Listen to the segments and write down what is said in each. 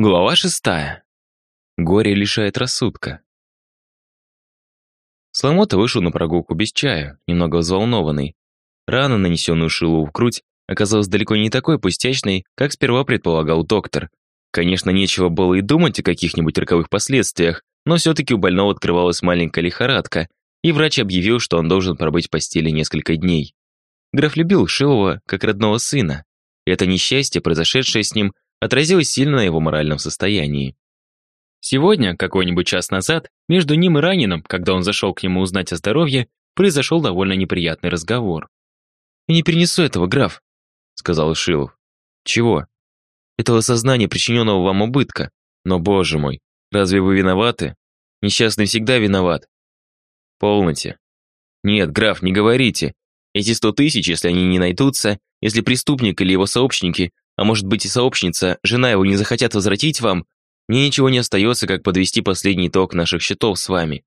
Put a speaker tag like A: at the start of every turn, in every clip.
A: Глава шестая. Горе лишает рассудка. Сломота вышел на прогулку без чая, немного взволнованный. Рана, нанесенную Шилу в грудь, оказалась далеко не такой пустячной, как сперва предполагал доктор. Конечно, нечего было и думать о каких-нибудь роковых последствиях, но все-таки у больного открывалась маленькая лихорадка, и врач объявил, что он должен пробыть в постели несколько дней. Граф любил Шилова как родного сына. Это несчастье, произошедшее с ним, отразилось сильно на его моральном состоянии. Сегодня, какой-нибудь час назад, между ним и раненым, когда он зашел к нему узнать о здоровье, произошел довольно неприятный разговор. «Я не перенесу этого, граф», — сказал Шилов. «Чего?» «Этого сознания, причиненного вам убытка. Но, боже мой, разве вы виноваты? Несчастный всегда виноват». «Полноте». «Нет, граф, не говорите. Эти сто тысяч, если они не найдутся, если преступник или его сообщники а может быть и сообщница, жена его не захотят возвратить вам, мне ничего не остается, как подвести последний итог наших счетов с вами».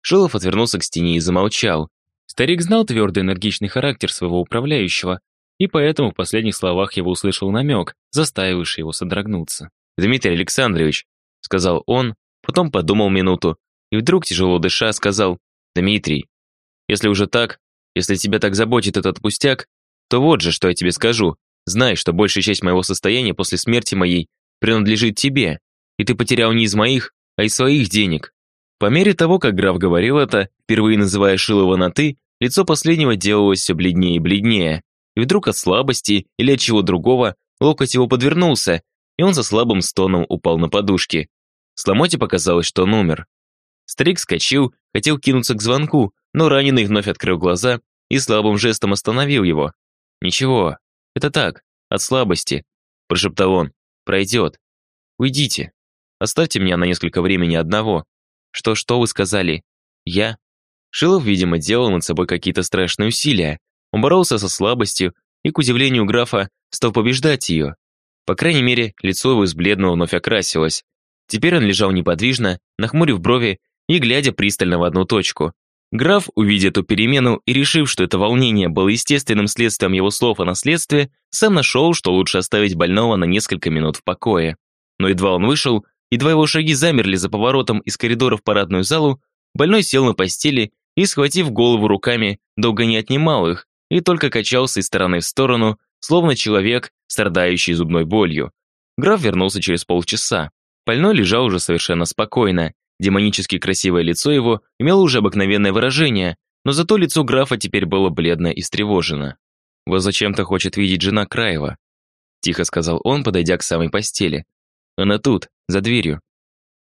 A: Шилов отвернулся к стене и замолчал. Старик знал твердый энергичный характер своего управляющего, и поэтому в последних словах его услышал намек, заставивший его содрогнуться. «Дмитрий Александрович», — сказал он, потом подумал минуту, и вдруг, тяжело дыша, сказал, «Дмитрий, если уже так, если тебя так заботит этот пустяк, то вот же, что я тебе скажу. Знай, что большая часть моего состояния после смерти моей принадлежит тебе, и ты потерял не из моих, а из своих денег». По мере того, как граф говорил это, впервые называя Шилова на «ты», лицо последнего делалось все бледнее и бледнее, и вдруг от слабости или от чего другого локоть его подвернулся, и он со слабым стоном упал на подушки. Сломоте показалось, что он умер. Старик вскочил, хотел кинуться к звонку, но раненый вновь открыл глаза и слабым жестом остановил его. «Ничего, «Это так, от слабости», – прошептал он. «Пройдет. Уйдите. Оставьте меня на несколько времени одного. Что-что вы сказали? Я?» Шилов, видимо, делал над собой какие-то страшные усилия. Он боролся со слабостью и, к удивлению графа, стал побеждать ее. По крайней мере, лицо его из бледного вновь окрасилось. Теперь он лежал неподвижно, нахмурив брови и глядя пристально в одну точку. Граф, увидя эту перемену и решив, что это волнение было естественным следствием его слов о наследстве, сам нашел, что лучше оставить больного на несколько минут в покое. Но едва он вышел, едва его шаги замерли за поворотом из коридора в парадную залу, больной сел на постели и, схватив голову руками, долго не отнимал их и только качался из стороны в сторону, словно человек, страдающий зубной болью. Граф вернулся через полчаса. Больной лежал уже совершенно спокойно, Демонически красивое лицо его имело уже обыкновенное выражение, но зато лицо графа теперь было бледно и встревожено. «Вот зачем-то хочет видеть жена Краева», – тихо сказал он, подойдя к самой постели. «Она тут, за дверью».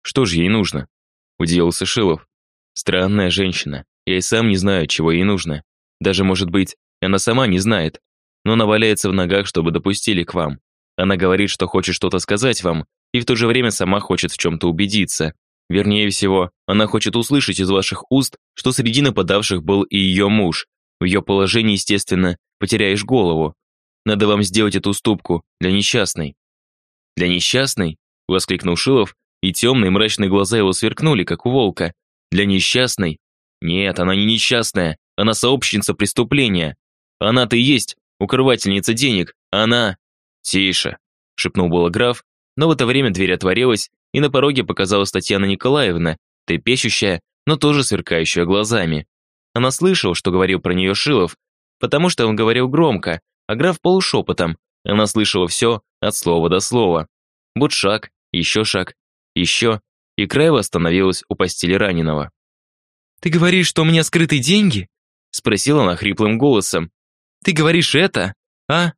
A: «Что же ей нужно?» – удивился Шилов. «Странная женщина. Я и сам не знаю, чего ей нужно. Даже, может быть, она сама не знает. Но она валяется в ногах, чтобы допустили к вам. Она говорит, что хочет что-то сказать вам, и в то же время сама хочет в чем-то убедиться. Вернее всего, она хочет услышать из ваших уст, что среди нападавших был и ее муж. В ее положении, естественно, потеряешь голову. Надо вам сделать эту уступку для несчастной». «Для несчастной?» – воскликнул Шилов, и темные мрачные глаза его сверкнули, как у волка. «Для несчастной? Нет, она не несчастная, она сообщница преступления. Она-то и есть укрывательница денег, она...» «Тише», – шепнул было граф, но в это время дверь отворилась, и на пороге показалась Татьяна Николаевна, трепещущая, но тоже сверкающая глазами. Она слышала, что говорил про нее Шилов, потому что он говорил громко, а граф полушепотом. Она слышала все от слова до слова. Вот шаг, еще шаг, еще, и Краева остановилась у постели раненого. «Ты говоришь, что у меня скрыты деньги?» спросила она хриплым голосом. «Ты говоришь это? А?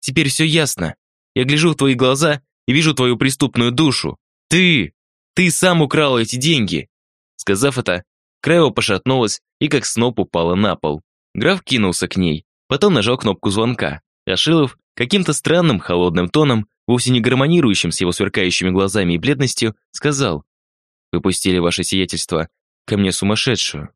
A: Теперь все ясно. Я гляжу в твои глаза и вижу твою преступную душу. «Ты! Ты сам украл эти деньги!» Сказав это, Краева пошатнулась и как сноп упала на пол. Граф кинулся к ней, потом нажал кнопку звонка. Ашилов каким-то странным холодным тоном, вовсе не гармонирующим с его сверкающими глазами и бледностью, сказал «Выпустили ваше сиятельство ко мне сумасшедшую».